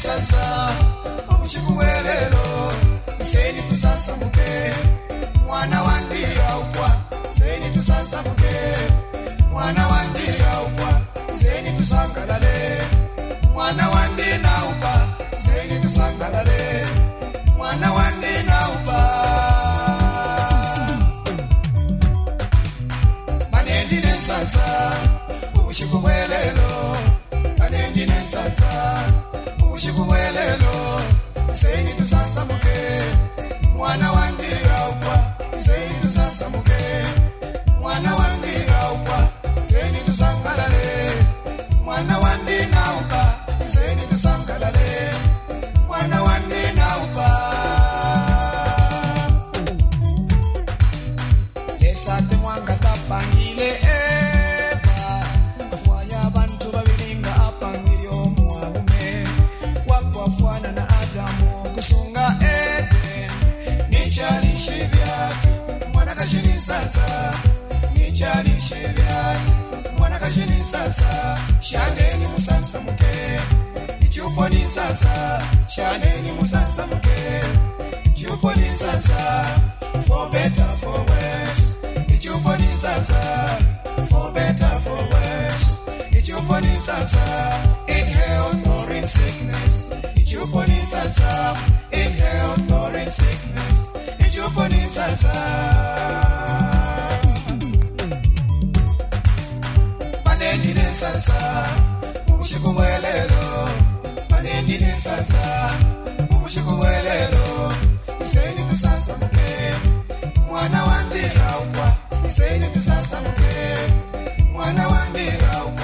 ndine nsansa muchikuwelelo iseni tusansamuke mwana wandiyaukwa seni tusansamuke mwana wandiyaukwa seni tusangalale ubushikuwelelo iseni tusansamuke mwana wandiyaukwa iseni tusansamuke mwana wandiyaukwa iseni tusangalale mwana wandinaupa kashini sasa shaneni musansa muke. Ichupo ni sasa shaneni musansa muke. Ichupo ni sasa for better for worse. Ichupo ni sasa for better for worse. Ichupo ni sasa in health or in sickness. Ichupo ni sasa in health or in sickness. Ichupo ni sasa manendine nsansa ubushikuwelelo manendine nsansa ubushikuwelelo iseni tusansamuke mwana wandiyaukwa iseni tusansamuke mwana wandiyaukwa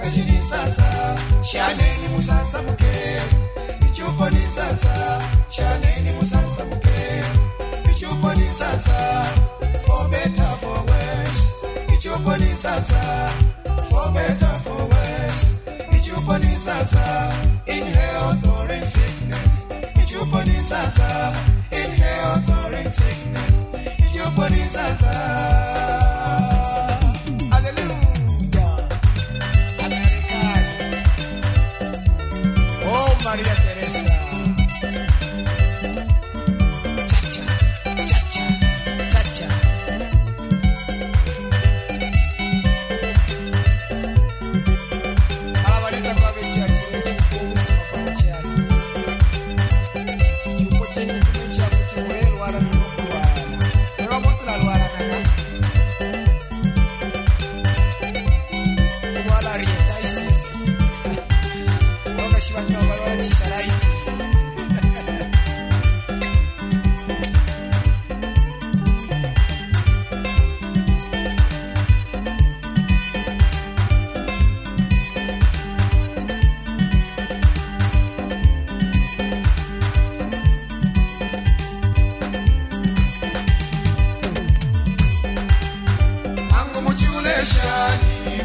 mwana kashini sasa shaneni musansa muke. Ichupo ni sasa shaneni musansa muke. Ichupo ni sasa for better for worse. Ichupo ni sasa for better for worse. Ichupo ni sasa in health or in sickness. Ichupo ni sasa in health or in sickness. Ichupo ni sasa bashi banyuma bakisharaitisi Shani,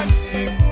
Money.